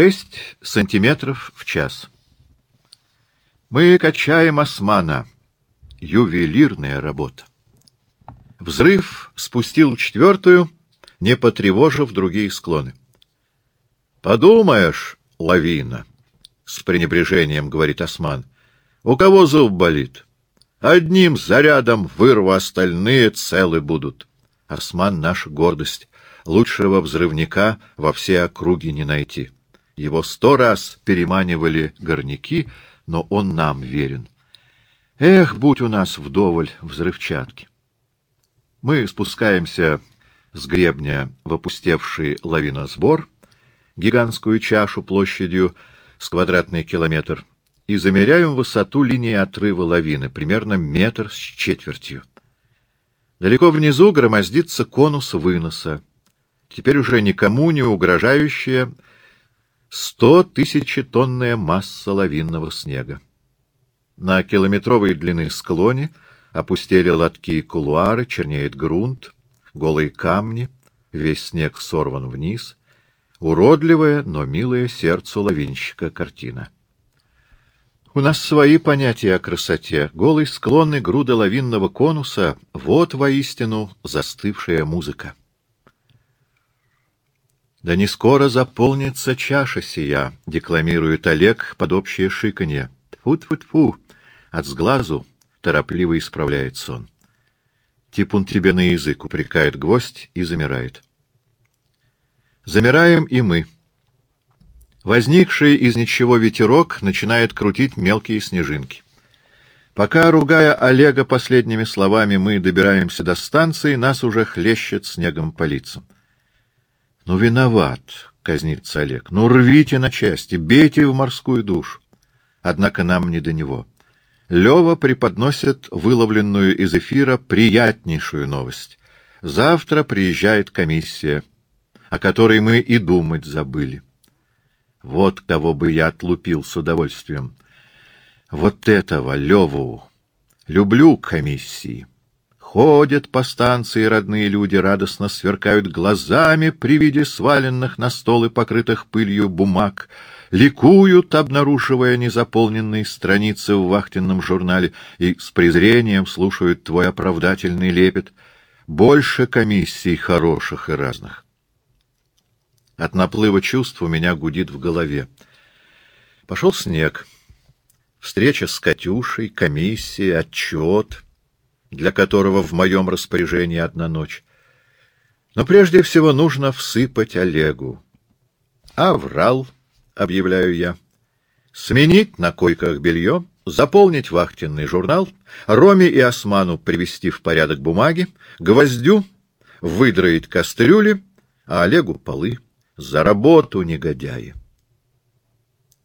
Шесть сантиметров в час. Мы качаем османа. Ювелирная работа. Взрыв спустил четвертую, не потревожив другие склоны. Подумаешь, лавина, с пренебрежением говорит осман. У кого зуб болит? Одним зарядом вырву, остальные целы будут. Осман — наша гордость. Лучшего взрывника во все округи не найти. Его сто раз переманивали горняки, но он нам верен. Эх, будь у нас вдоволь взрывчатки! Мы спускаемся с гребня в опустевший лавиносбор, гигантскую чашу площадью с квадратный километр, и замеряем высоту линии отрыва лавины, примерно метр с четвертью. Далеко внизу громоздится конус выноса, теперь уже никому не угрожающая сто тысячетонная масса лавинного снега. На километровой длины склоне опустели лотки и кулуары, чернеет грунт, голые камни, весь снег сорван вниз. Уродливая, но милая сердцу лавинщика картина. У нас свои понятия о красоте. Голый склон и груда лавинного конуса — вот воистину застывшая музыка. Да не скоро заполнится чаша сия, декламирует Олег под общее шиканье. Тьфу-тьфу-тьфу, от сглазу торопливо исправляется он. Типун тебе на язык упрекает гвоздь и замирает. Замираем и мы. Возникший из ничего ветерок начинает крутить мелкие снежинки. Пока, ругая Олега последними словами, мы добираемся до станции, нас уже хлещет снегом по лицам. Ну, виноват, казнится Олег. Ну, рвите на части, бейте в морскую душу. Однако нам не до него. Лева преподносит выловленную из эфира приятнейшую новость. Завтра приезжает комиссия, о которой мы и думать забыли. Вот кого бы я отлупил с удовольствием. Вот этого, Леву. Люблю комиссии. Ходят по станции родные люди, радостно сверкают глазами при виде сваленных на столы покрытых пылью бумаг, ликуют, обнаруживая незаполненные страницы в вахтенном журнале, и с презрением слушают твой оправдательный лепет. Больше комиссий хороших и разных. От наплыва чувств у меня гудит в голове. Пошел снег. Встреча с Катюшей, комиссия, отчет — для которого в моем распоряжении одна ночь. Но прежде всего нужно всыпать Олегу. А врал, объявляю я. Сменить на койках белье, заполнить вахтенный журнал, Роме и Осману привести в порядок бумаги, Гвоздю выдроить кастрюли, а Олегу полы. За работу, негодяи!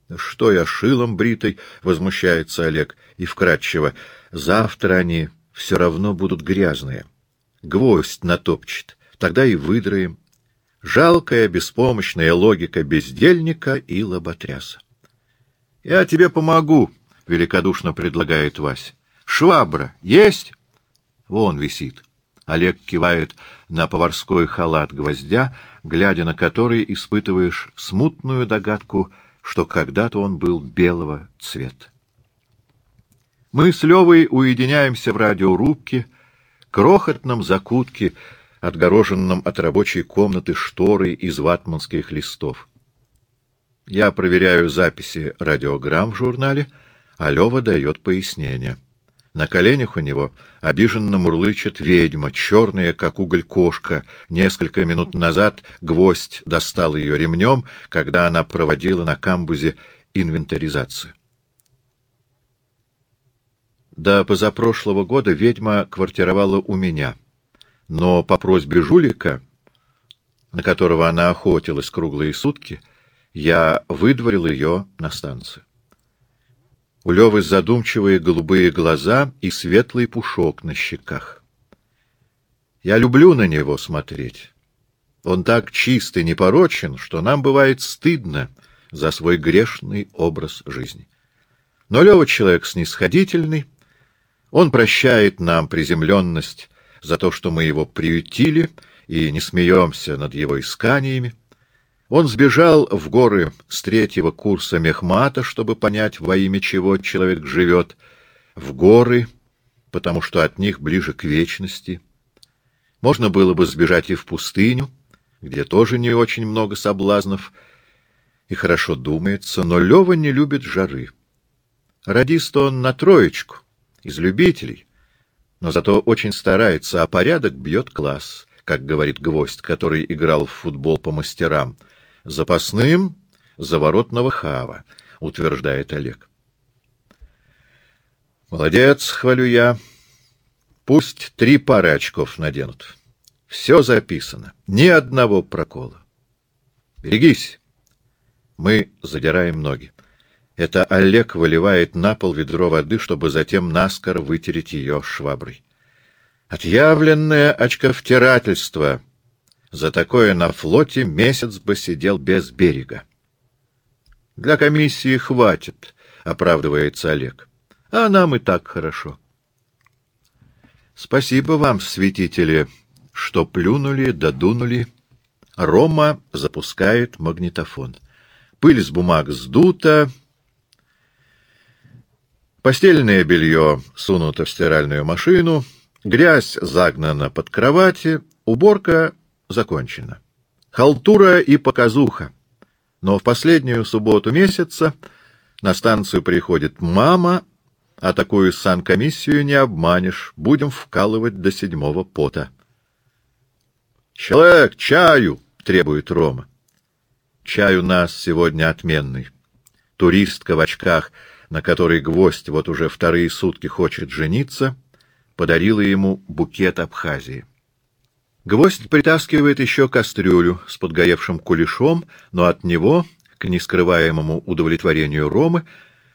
— Что я, шилом бритой? — возмущается Олег и вкратчиво. — Завтра они все равно будут грязные. Гвоздь натопчет, тогда и выдроем. Жалкая, беспомощная логика бездельника и лоботряса. — Я тебе помогу, — великодушно предлагает Вася. — Швабра есть? Вон висит. Олег кивает на поварской халат гвоздя, глядя на который испытываешь смутную догадку, что когда-то он был белого цвета. Мы с Левой уединяемся в радиорубке, крохотном закутке, отгороженном от рабочей комнаты шторой из ватманских листов. Я проверяю записи радиограмм в журнале, а Лева дает пояснение. На коленях у него обиженно мурлычет ведьма, черная, как уголь кошка. Несколько минут назад гвоздь достал ее ремнем, когда она проводила на камбузе инвентаризацию. До позапрошлого года ведьма квартировала у меня, но по просьбе жулика, на которого она охотилась круглые сутки, я выдворил ее на станцию. У Левы задумчивые голубые глаза и светлый пушок на щеках. Я люблю на него смотреть. Он так чист и непорочен, что нам бывает стыдно за свой грешный образ жизни. Но Лева человек снисходительный, он прощает нам приземленность за то, что мы его приютили и не смеемся над его исканиями. Он сбежал в горы с третьего курса мехмата, чтобы понять, во имя чего человек живет, в горы, потому что от них ближе к вечности. Можно было бы сбежать и в пустыню, где тоже не очень много соблазнов, и хорошо думается, но Лева не любит жары. Радист он на троечку, из любителей, но зато очень старается, а порядок бьет класс, как говорит Гвоздь, который играл в футбол по мастерам. Запасным — заворотного хава, утверждает Олег. Молодец, хвалю я. Пусть три пары очков наденут. Все записано, ни одного прокола. Берегись. Мы задираем ноги. Это Олег выливает на пол ведро воды, чтобы затем наскоро вытереть ее шваброй. Отъявленное очковтирательство. За такое на флоте месяц бы сидел без берега. Для комиссии хватит, оправдывается Олег. А нам и так хорошо. Спасибо вам, святители, что плюнули, додунули. Рома запускает магнитофон. Пыль с бумаг сдута, Постельное белье сунуто в стиральную машину, грязь загнана под кровати, уборка закончена. Халтура и показуха. Но в последнюю субботу месяца на станцию приходит мама, а такую санкомиссию не обманешь, будем вкалывать до седьмого пота. «Человек, чаю!» — требует Рома. Чай у нас сегодня отменный. Туристка в очках — на которой гвоздь вот уже вторые сутки хочет жениться, подарила ему букет Абхазии. Гвоздь притаскивает еще кастрюлю с подгоревшим кулешом, но от него, к нескрываемому удовлетворению Ромы,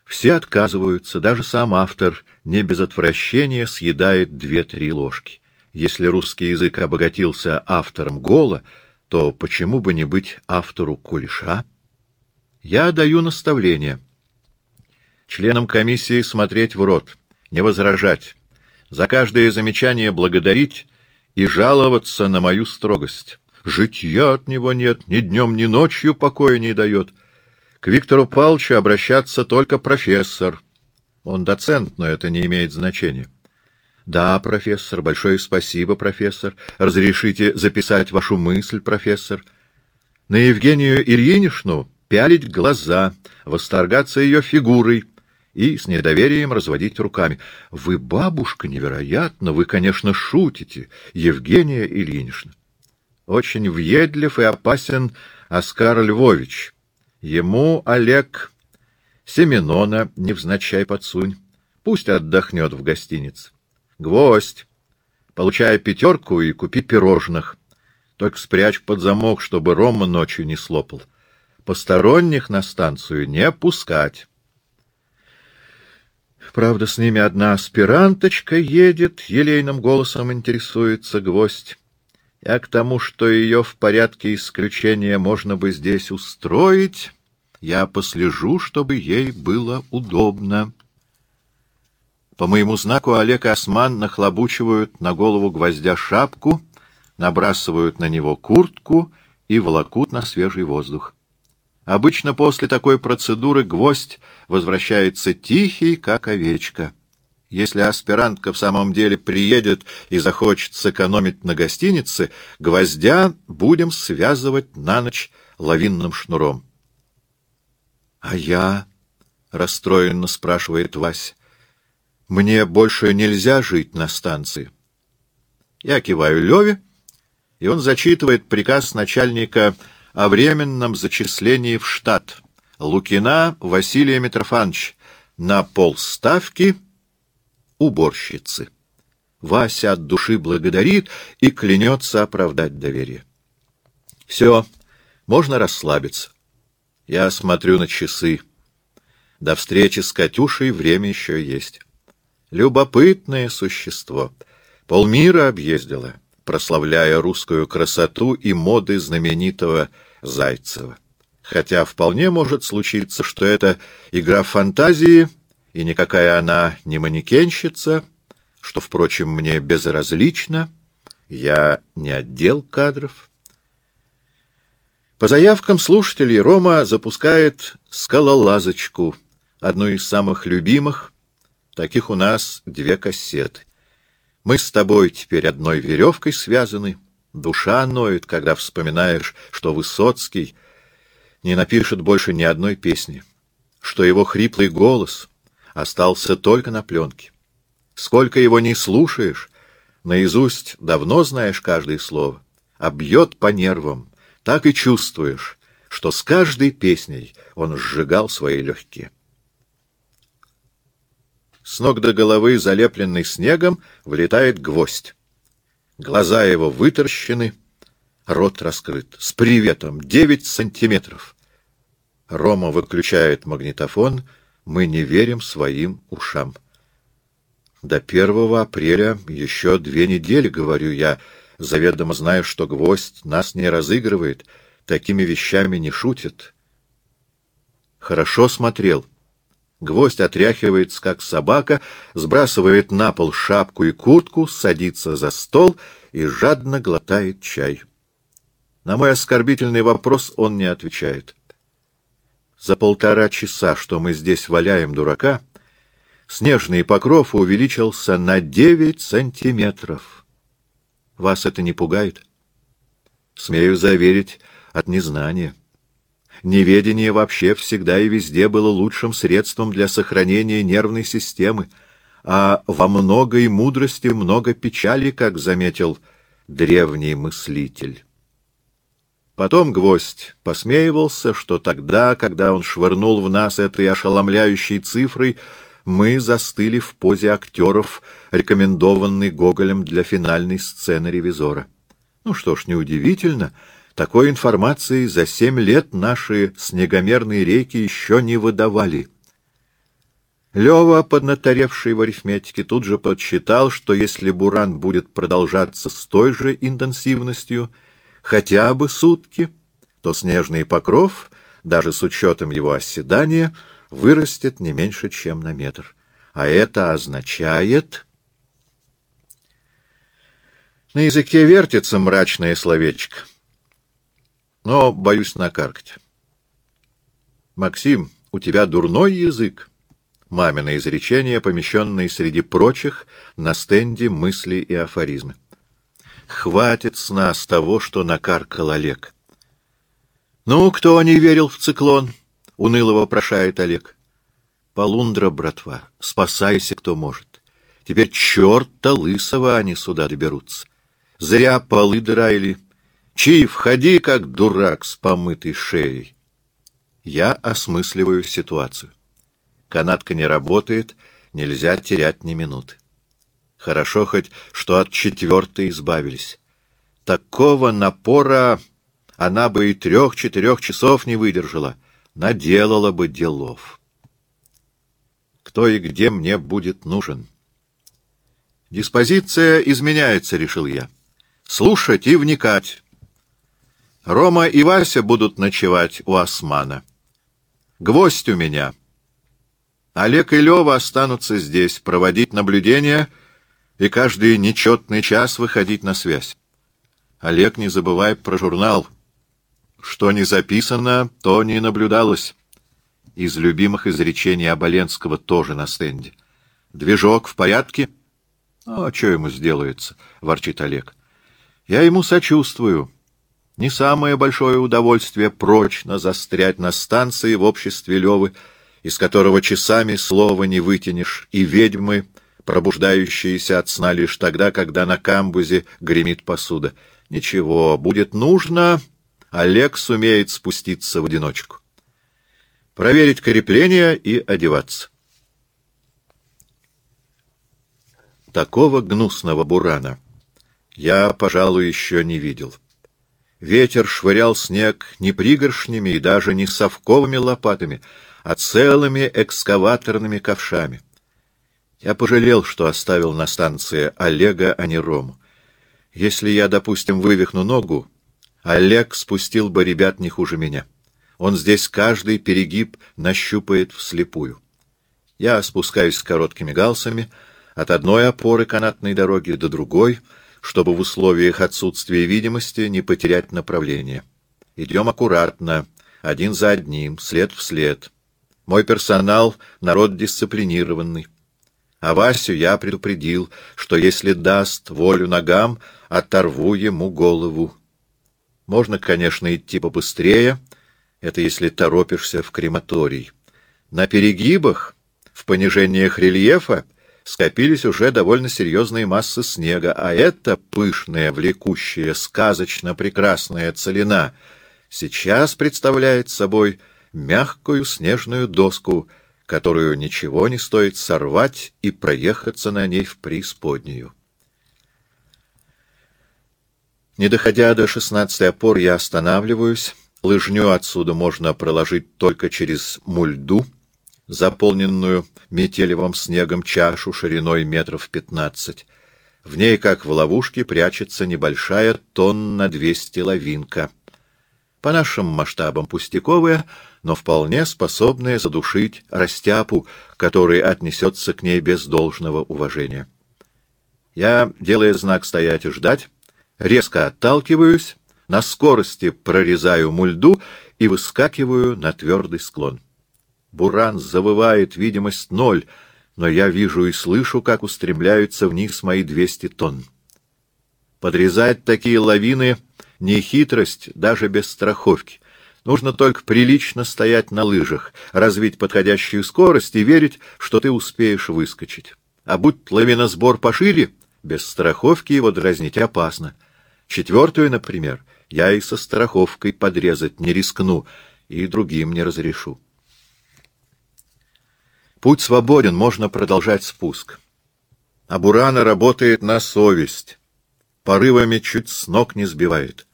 все отказываются, даже сам автор не без отвращения съедает две-три ложки. Если русский язык обогатился автором гола, то почему бы не быть автору кулеша? Я даю наставление — Членам комиссии смотреть в рот, не возражать, за каждое замечание благодарить и жаловаться на мою строгость. Житья от него нет, ни днем, ни ночью покоя не дает. К Виктору Павловичу обращаться только профессор. Он доцент, но это не имеет значения. Да, профессор, большое спасибо, профессор. Разрешите записать вашу мысль, профессор. На Евгению Ильиничну пялить глаза, восторгаться ее фигурой, и с недоверием разводить руками. — Вы, бабушка, невероятно! Вы, конечно, шутите, Евгения Ильинична. Очень въедлив и опасен Оскар Львович. Ему, Олег, Семенона невзначай подсунь. Пусть отдохнет в гостинице. Гвоздь, получай пятерку и купи пирожных. Только спрячь под замок, чтобы Рома ночью не слопал. Посторонних на станцию не пускать. Правда, с ними одна аспиранточка едет, елейным голосом интересуется гвоздь. А к тому, что ее в порядке исключения можно бы здесь устроить, я послежу, чтобы ей было удобно. По моему знаку Олег и Осман нахлобучивают на голову гвоздя шапку, набрасывают на него куртку и волокут на свежий воздух. Обычно после такой процедуры гвоздь возвращается тихий, как овечка. Если аспирантка в самом деле приедет и захочет сэкономить на гостинице, гвоздя будем связывать на ночь лавинным шнуром. — А я? — расстроенно спрашивает Вась. — Мне больше нельзя жить на станции. Я киваю Леве, и он зачитывает приказ начальника о временном зачислении в штат Лукина Василия Митрофановича на полставки уборщицы. Вася от души благодарит и клянется оправдать доверие. Все, можно расслабиться. Я смотрю на часы. До встречи с Катюшей время еще есть. Любопытное существо. Полмира объездила прославляя русскую красоту и моды знаменитого Зайцева. Хотя вполне может случиться, что это игра фантазии, и никакая она не манекенщица, что, впрочем, мне безразлично, я не отдел кадров. По заявкам слушателей Рома запускает скалолазочку, одну из самых любимых. Таких у нас две кассеты. Мы с тобой теперь одной веревкой связаны. Душа ноет, когда вспоминаешь, что Высоцкий не напишет больше ни одной песни, что его хриплый голос остался только на пленке. Сколько его не слушаешь, наизусть давно знаешь каждое слово, а бьет по нервам, так и чувствуешь, что с каждой песней он сжигал свои легкие. С ног до головы, залепленный снегом, влетает гвоздь. Глаза его выторщены, рот раскрыт. С приветом! Девять сантиметров! Рома выключает магнитофон. Мы не верим своим ушам. До первого апреля еще две недели, говорю я, — Заведомо знаю, что гвоздь нас не разыгрывает, такими вещами не шутит. Хорошо смотрел. Гвоздь отряхивается, как собака, сбрасывает на пол шапку и куртку, садится за стол и жадно глотает чай. На мой оскорбительный вопрос он не отвечает. За полтора часа, что мы здесь валяем дурака, снежный покров увеличился на девять сантиметров. Вас это не пугает? Смею заверить, от незнания. Неведение вообще всегда и везде было лучшим средством для сохранения нервной системы, а во многой мудрости много печали, как заметил древний мыслитель. Потом гвоздь посмеивался, что тогда, когда он швырнул в нас этой ошеломляющей цифрой, мы застыли в позе актеров, рекомендованной Гоголем для финальной сцены «Ревизора». Ну что ж, неудивительно, такой информации за семь лет наши снегомерные реки еще не выдавали. Лева, поднаторевший в арифметике, тут же подсчитал, что если буран будет продолжаться с той же интенсивностью хотя бы сутки, то снежный покров, даже с учетом его оседания, — вырастет не меньше, чем на метр. А это означает... На языке вертится мрачное словечко, но боюсь накаркать. Максим, у тебя дурной язык. Мамино изречение, помещенное среди прочих на стенде мысли и афоризмы. Хватит с нас того, что накаркал Олег. Ну, кто не верил в циклон? — уныло вопрошает Олег. Полундра, братва, спасайся, кто может. Теперь черта лысого они сюда доберутся. Зря полы драили. Чьи, входи, как дурак с помытой шеей. Я осмысливаю ситуацию. Канатка не работает, нельзя терять ни минуты. Хорошо хоть, что от четвертой избавились. Такого напора она бы и трех-четырех часов не выдержала — наделала бы делов. Кто и где мне будет нужен? Диспозиция изменяется, решил я. Слушать и вникать. Рома и Вася будут ночевать у Османа. Гвоздь у меня. Олег и Лева останутся здесь, проводить наблюдения и каждый нечетный час выходить на связь. Олег, не забывай про журнал — что не записано, то не наблюдалось. Из любимых изречений Оболенского тоже на стенде. «Движок в порядке?» «Ну, а что ему сделается?» — ворчит Олег. «Я ему сочувствую. Не самое большое удовольствие прочно застрять на станции в обществе Левы, из которого часами слова не вытянешь, и ведьмы, пробуждающиеся от сна лишь тогда, когда на камбузе гремит посуда. Ничего, будет нужно, Олег сумеет спуститься в одиночку. Проверить крепление и одеваться. Такого гнусного бурана я, пожалуй, еще не видел. Ветер швырял снег не пригоршнями и даже не совковыми лопатами, а целыми экскаваторными ковшами. Я пожалел, что оставил на станции Олега, а не Рому. Если я, допустим, вывихну ногу, Олег спустил бы ребят не хуже меня. Он здесь каждый перегиб нащупает вслепую. Я спускаюсь с короткими галсами от одной опоры канатной дороги до другой, чтобы в условиях отсутствия видимости не потерять направление. Идем аккуратно, один за одним, след в след. Мой персонал — народ дисциплинированный. А Васю я предупредил, что если даст волю ногам, оторву ему голову. Можно, конечно, идти побыстрее, это если торопишься в крематорий. На перегибах, в понижениях рельефа, скопились уже довольно серьезные массы снега, а эта пышная, влекущая, сказочно прекрасная целина сейчас представляет собой мягкую снежную доску, которую ничего не стоит сорвать и проехаться на ней в преисподнюю. Не доходя до шестнадцатой опор, я останавливаюсь. Лыжню отсюда можно проложить только через мульду, заполненную метелевым снегом чашу шириной метров пятнадцать. В ней, как в ловушке, прячется небольшая тонна двести лавинка. По нашим масштабам пустяковая, но вполне способная задушить растяпу, который отнесется к ней без должного уважения. Я, делая знак «стоять и ждать», резко отталкиваюсь, на скорости прорезаю мульду и выскакиваю на твердый склон. Буран завывает, видимость ноль, но я вижу и слышу, как устремляются вниз мои двести тонн. Подрезать такие лавины — не хитрость, даже без страховки. Нужно только прилично стоять на лыжах, развить подходящую скорость и верить, что ты успеешь выскочить. А будь лавиносбор пошире, без страховки его дразнить опасно. Четвертую, например, я и со страховкой подрезать не рискну, и другим не разрешу. Путь свободен, можно продолжать спуск. А Бурана работает на совесть. Порывами чуть с ног не сбивает.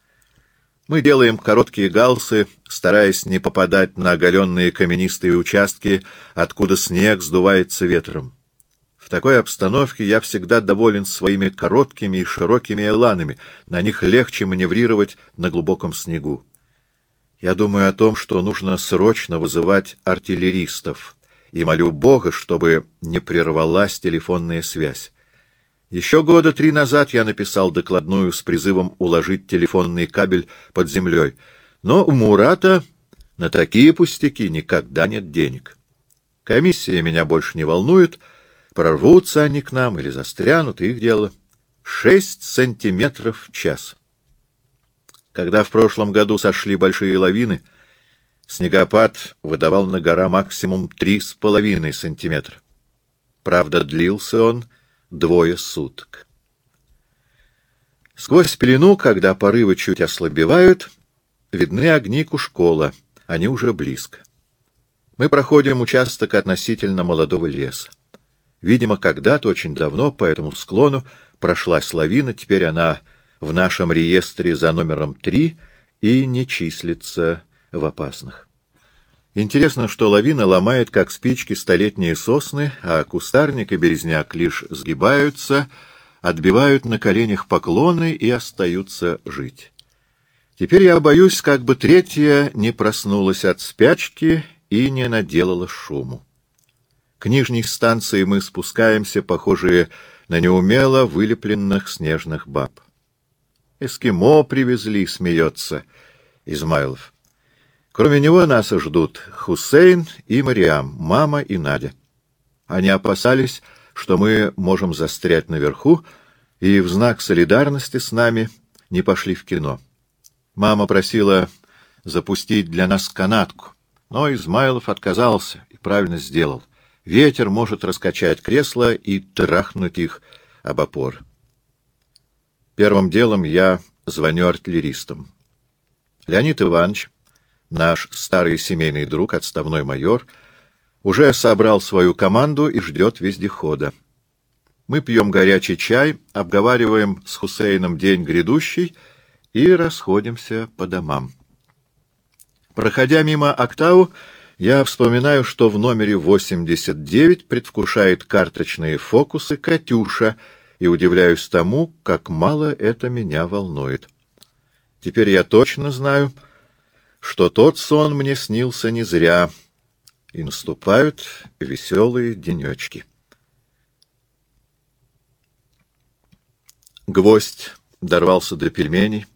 Мы делаем короткие галсы, стараясь не попадать на оголенные каменистые участки, откуда снег сдувается ветром. В такой обстановке я всегда доволен своими короткими и широкими эланами, на них легче маневрировать на глубоком снегу. Я думаю о том, что нужно срочно вызывать артиллеристов и молю Бога, чтобы не прервалась телефонная связь. Еще года три назад я написал докладную с призывом уложить телефонный кабель под землей, но у Мурата на такие пустяки никогда нет денег. Комиссия меня больше не волнует, прорвутся они к нам или застрянут, их дело. Шесть сантиметров в час. Когда в прошлом году сошли большие лавины — Снегопад выдавал на гора максимум три с половиной сантиметра. Правда, длился он двое суток. Сквозь пелену, когда порывы чуть ослабевают, видны огни Кушкола, они уже близко. Мы проходим участок относительно молодого леса. Видимо, когда-то, очень давно, по этому склону прошлась лавина, теперь она в нашем реестре за номером три и не числится в опасных. Интересно, что лавина ломает, как спички, столетние сосны, а кустарник и березняк лишь сгибаются, отбивают на коленях поклоны и остаются жить. Теперь я боюсь, как бы третья не проснулась от спячки и не наделала шуму. К нижней станции мы спускаемся, похожие на неумело вылепленных снежных баб. «Эскимо привезли», — смеется Измайлов. Кроме него нас ждут Хусейн и Мариам, мама и Надя. Они опасались, что мы можем застрять наверху, и в знак солидарности с нами не пошли в кино. Мама просила запустить для нас канатку, но Измайлов отказался и правильно сделал. Ветер может раскачать кресло и трахнуть их об опор. Первым делом я звоню артиллеристам. Леонид Иванович Наш старый семейный друг, отставной майор, уже собрал свою команду и ждет вездехода. Мы пьем горячий чай, обговариваем с Хусейном день грядущий и расходимся по домам. Проходя мимо Октау, я вспоминаю, что в номере 89 предвкушает карточные фокусы «Катюша», и удивляюсь тому, как мало это меня волнует. Теперь я точно знаю, что тот сон мне снился не зря, и наступают веселые денечки. Гвоздь дорвался до пельменей,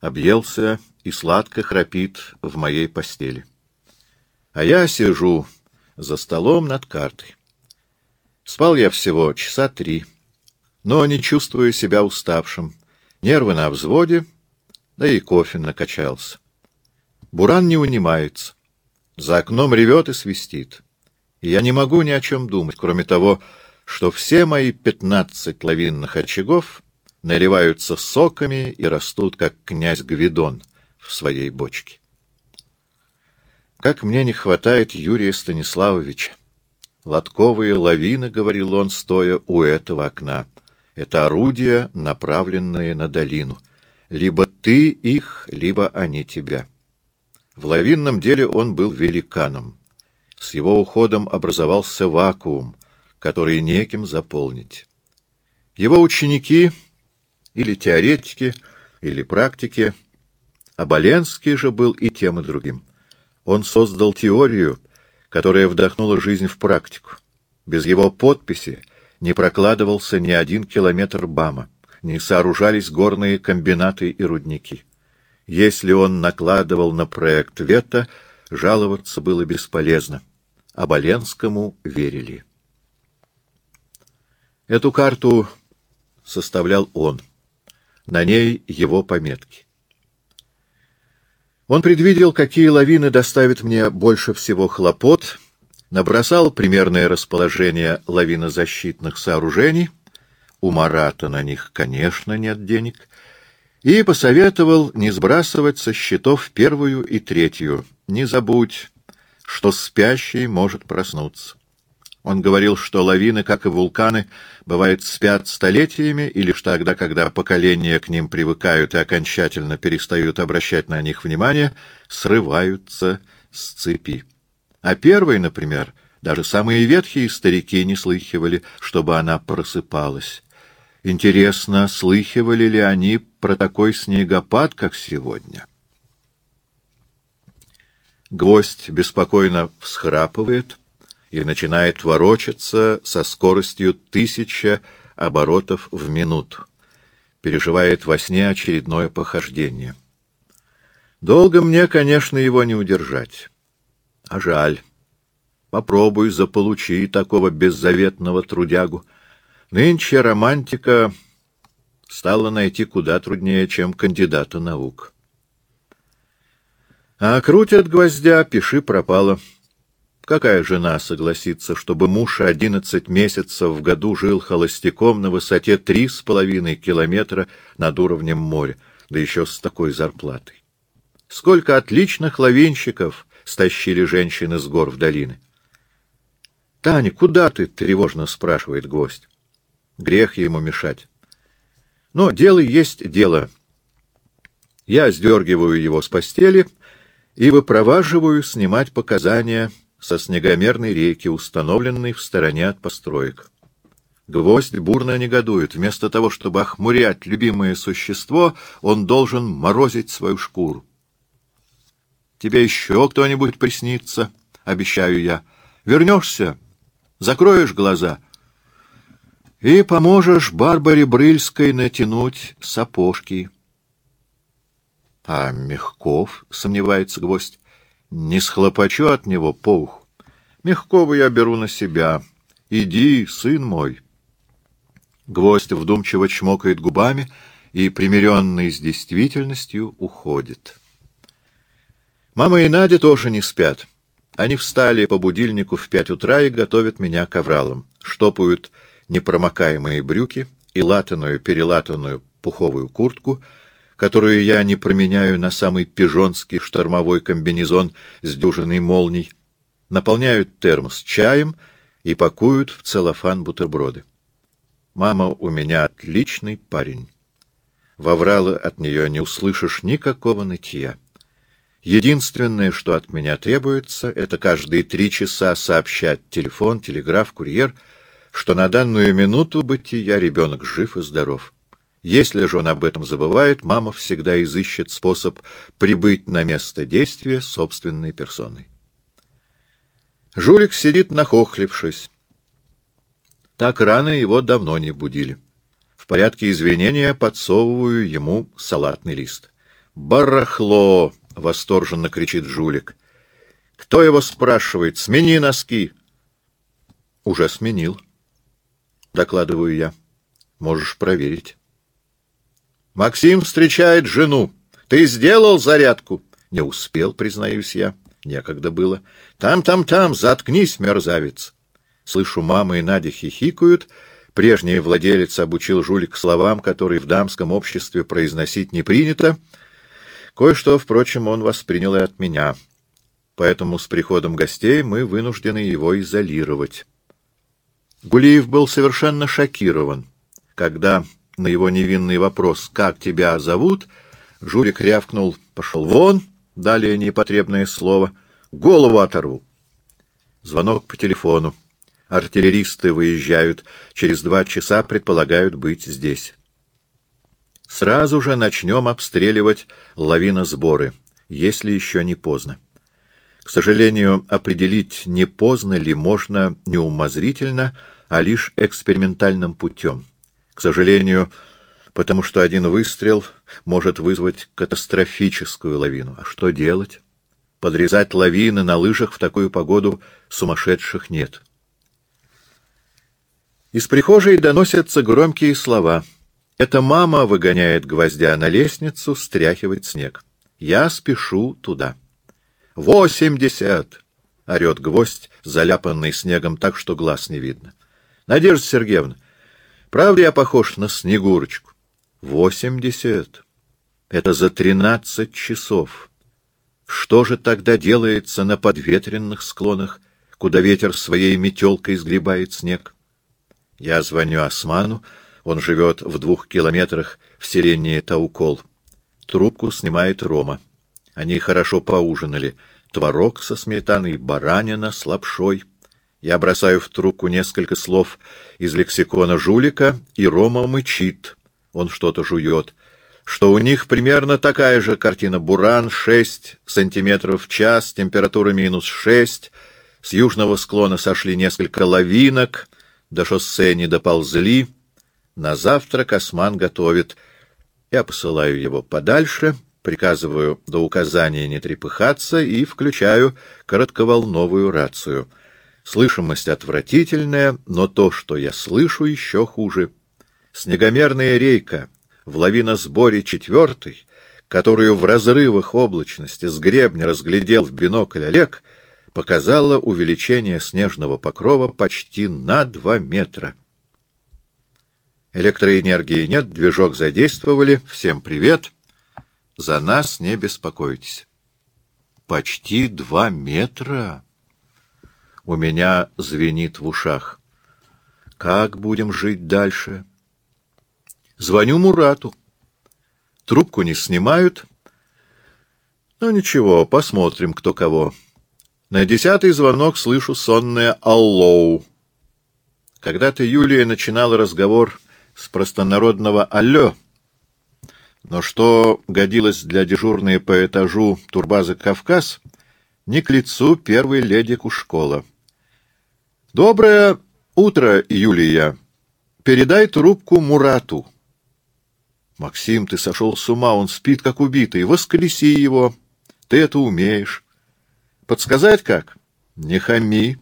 объелся и сладко храпит в моей постели. А я сижу за столом над картой. Спал я всего часа три, но не чувствую себя уставшим. Нервы на взводе, да и кофе накачался. Буран не унимается. За окном ревет и свистит. И я не могу ни о чем думать, кроме того, что все мои пятнадцать лавинных очагов наливаются соками и растут, как князь Гвидон в своей бочке. Как мне не хватает Юрия Станиславовича. Лотковые лавины, — говорил он, стоя у этого окна, — это орудия, направленные на долину. Либо ты их, либо они тебя. В лавинном деле он был великаном. С его уходом образовался вакуум, который неким заполнить. Его ученики, или теоретики, или практики, а Боленский же был и тем, и другим. Он создал теорию, которая вдохнула жизнь в практику. Без его подписи не прокладывался ни один километр БАМа, не сооружались горные комбинаты и рудники. Если он накладывал на проект вето, жаловаться было бесполезно, а Боленскому верили. Эту карту составлял он. На ней его пометки. Он предвидел, какие лавины доставят мне больше всего хлопот, набросал примерное расположение лавинозащитных сооружений, у Марата на них, конечно, нет денег, и посоветовал не сбрасывать со счетов первую и третью. Не забудь, что спящий может проснуться. Он говорил, что лавины, как и вулканы, бывают спят столетиями, и лишь тогда, когда поколения к ним привыкают и окончательно перестают обращать на них внимание, срываются с цепи. А первой, например, даже самые ветхие старики не слыхивали, чтобы она просыпалась. Интересно, слыхивали ли они про такой снегопад, как сегодня? Гвоздь беспокойно всхрапывает и начинает ворочаться со скоростью тысяча оборотов в минуту. Переживает во сне очередное похождение. Долго мне, конечно, его не удержать. А жаль. Попробуй заполучи такого беззаветного трудягу. Нынче романтика стала найти куда труднее, чем кандидата наук. А крутят гвоздя, пиши пропало. Какая жена согласится, чтобы муж одиннадцать месяцев в году жил холостяком на высоте три с половиной километра над уровнем моря, да еще с такой зарплатой? Сколько отличных лавинщиков стащили женщины с гор в долины? — Таня, куда ты? — тревожно спрашивает гость. Грех ему мешать. Но дело есть дело. Я сдергиваю его с постели и выпроваживаю снимать показания со снегомерной реки, установленной в стороне от построек. Гвоздь бурно негодует. Вместо того, чтобы охмурять любимое существо, он должен морозить свою шкуру. «Тебе еще кто-нибудь приснится?» — обещаю я. «Вернешься, закроешь глаза» и поможешь Барбаре Брыльской натянуть сапожки. — А Мягков, — сомневается гвоздь, — не схлопочу от него по уху. Мягкова я беру на себя. Иди, сын мой. Гвоздь вдумчиво чмокает губами и, примиренный с действительностью, уходит. Мама и Надя тоже не спят. Они встали по будильнику в пять утра и готовят меня к авралам. Штопают непромокаемые брюки и латаную перелатанную пуховую куртку, которую я не променяю на самый пижонский штормовой комбинезон с дюжиной молний, наполняют термос чаем и пакуют в целлофан бутерброды. Мама у меня отличный парень. Во вралы от нее не услышишь никакого нытья. Единственное, что от меня требуется, это каждые три часа сообщать телефон, телеграф, курьер — что на данную минуту бытия ребенок жив и здоров. Если же он об этом забывает, мама всегда изыщет способ прибыть на место действия собственной персоной. Жулик сидит нахохлившись. Так рано его давно не будили. В порядке извинения подсовываю ему салатный лист. «Барахло!» — восторженно кричит жулик. «Кто его спрашивает? Смени носки!» «Уже сменил», — докладываю я. «Можешь проверить». «Максим встречает жену. Ты сделал зарядку?» «Не успел, признаюсь я. Некогда было. Там, там, там, заткнись, мерзавец!» Слышу, мама и Надя хихикают. Прежний владелец обучил жулик словам, которые в дамском обществе произносить не принято. Кое-что, впрочем, он воспринял и от меня. Поэтому с приходом гостей мы вынуждены его изолировать. Гулиев был совершенно шокирован, когда на его невинный вопрос «Как тебя зовут?» жулик рявкнул «Пошел вон!» далее непотребное слово «Голову оторву!» Звонок по телефону. Артиллеристы выезжают. Через два часа предполагают быть здесь. Сразу же начнем обстреливать лавиносборы, если еще не поздно. К сожалению, определить, не поздно ли, можно не умозрительно, а лишь экспериментальным путем. К сожалению, потому что один выстрел может вызвать катастрофическую лавину. А что делать? Подрезать лавины на лыжах в такую погоду сумасшедших нет. Из прихожей доносятся громкие слова. Это мама выгоняет гвоздя на лестницу, стряхивать снег. Я спешу туда. «Восемьдесят!» — орет гвоздь, заляпанный снегом так, что глаз не видно. «Надежда Сергеевна, правда я похож на Снегурочку?» «Восемьдесят! Это за тринадцать часов!» Что же тогда делается на подветренных склонах, куда ветер своей метелкой сгребает снег? Я звоню Осману, он живет в двух километрах в селении Таукол. Трубку снимает Рома. Они хорошо поужинали. Творог со сметаной, баранина с лапшой. Я бросаю в трубку несколько слов из лексикона жулика, и Рома мычит. Он что-то жует. Что у них примерно такая же картина. Буран, 6 сантиметров в час, температура минус 6. С южного склона сошли несколько лавинок — до шоссе не доползли. На завтрак осман готовит. Я посылаю его подальше, приказываю до указания не трепыхаться и включаю коротковолновую рацию. Слышимость отвратительная, но то, что я слышу, еще хуже. Снегомерная рейка в лавиносборе четвертой, которую в разрывах облачности с гребня разглядел в бинокль Олег — показало увеличение снежного покрова почти на два метра. Электроэнергии нет, движок задействовали. Всем привет. За нас не беспокойтесь. Почти два метра. У меня звенит в ушах. Как будем жить дальше? Звоню Мурату. Трубку не снимают. Ну ничего, посмотрим, кто кого. На десятый звонок слышу сонное «Аллоу». Когда-то Юлия начинала разговор с простонародного «Алло», но что годилось для дежурной по этажу турбазы «Кавказ», не к лицу первой леди Кушкола. «Доброе утро, Юлия. Передай трубку Мурату». «Максим, ты сошел с ума, он спит, как убитый. Воскреси его. Ты это умеешь». Подсказать как? Не хами.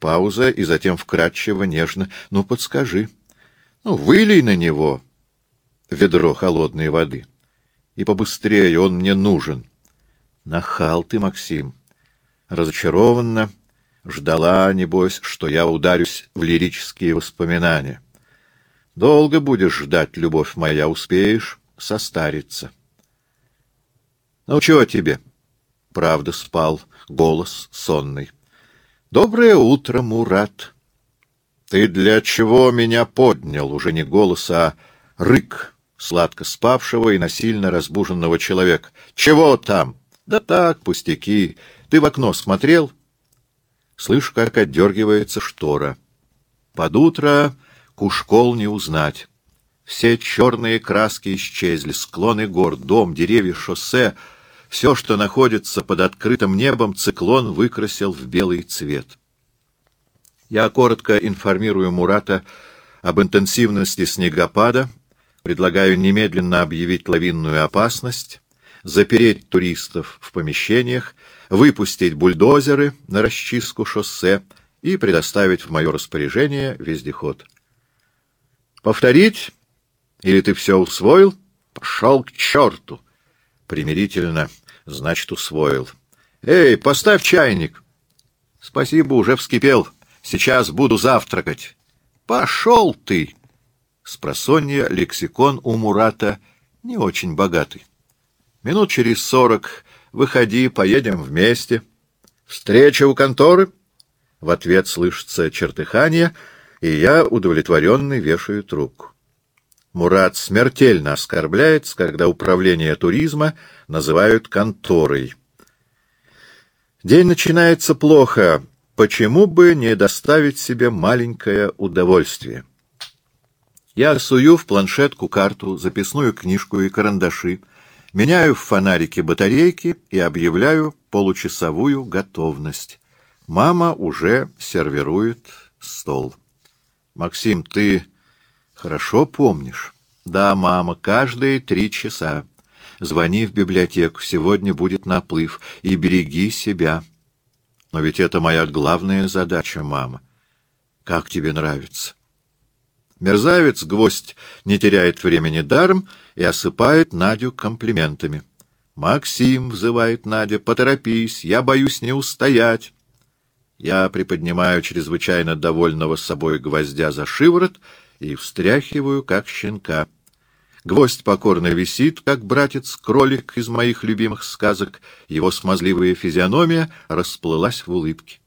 Пауза и затем вкратчиво, нежно. Ну, подскажи. Ну, вылей на него ведро холодной воды. И побыстрее, он мне нужен. Нахал ты, Максим. Разочарованно ждала, небось, что я ударюсь в лирические воспоминания. Долго будешь ждать, любовь моя, успеешь состариться. Ну, чего тебе? Правда, спал голос сонный. «Доброе утро, Мурат!» «Ты для чего меня поднял?» Уже не голос, а рык сладко спавшего и насильно разбуженного человека. «Чего там?» «Да так, пустяки. Ты в окно смотрел?» Слышу, как отдергивается штора. Под утро кушкол не узнать. Все черные краски исчезли, склоны гор, дом, деревья, шоссе — все, что находится под открытым небом, циклон выкрасил в белый цвет. Я коротко информирую Мурата об интенсивности снегопада, предлагаю немедленно объявить лавинную опасность, запереть туристов в помещениях, выпустить бульдозеры на расчистку шоссе и предоставить в мое распоряжение вездеход. Повторить? Или ты все усвоил? Пошел к черту! Примирительно, значит, усвоил. Эй, поставь чайник! Спасибо, уже вскипел. Сейчас буду завтракать. Пошел ты! Спросонья лексикон у Мурата не очень богатый. Минут через сорок выходи, поедем вместе. Встреча у конторы? В ответ слышится чертыхание, и я, удовлетворенный, вешаю трубку. Мурат смертельно оскорбляется, когда управление туризма называют конторой. День начинается плохо. Почему бы не доставить себе маленькое удовольствие? Я сую в планшетку карту, записную книжку и карандаши, меняю в фонарике батарейки и объявляю получасовую готовность. Мама уже сервирует стол. «Максим, ты хорошо помнишь?» «Да, мама, каждые три часа. Звони в библиотеку, сегодня будет наплыв, и береги себя». «Но ведь это моя главная задача, мама. Как тебе нравится?» Мерзавец-гвоздь не теряет времени даром и осыпает Надю комплиментами. «Максим», — взывает Надя, — «поторопись, я боюсь не устоять». Я приподнимаю чрезвычайно довольного собой гвоздя за шиворот и встряхиваю, как щенка. Гвоздь покорно висит, как братец-кролик из моих любимых сказок, его смазливая физиономия расплылась в улыбке.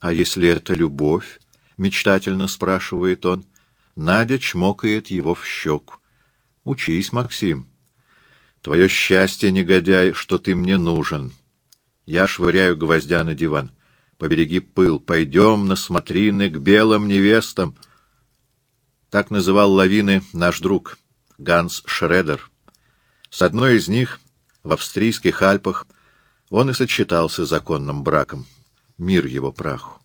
«А если это любовь?» — мечтательно спрашивает он. Надя чмокает его в щеку. Учись, Максим. Твое счастье, негодяй, что ты мне нужен. Я швыряю гвоздя на диван. Побереги пыл, пойдем на смотрины к белым невестам. Так называл лавины наш друг Ганс Шредер. С одной из них, в австрийских Альпах, он и сочетался законным браком. Мир его праху.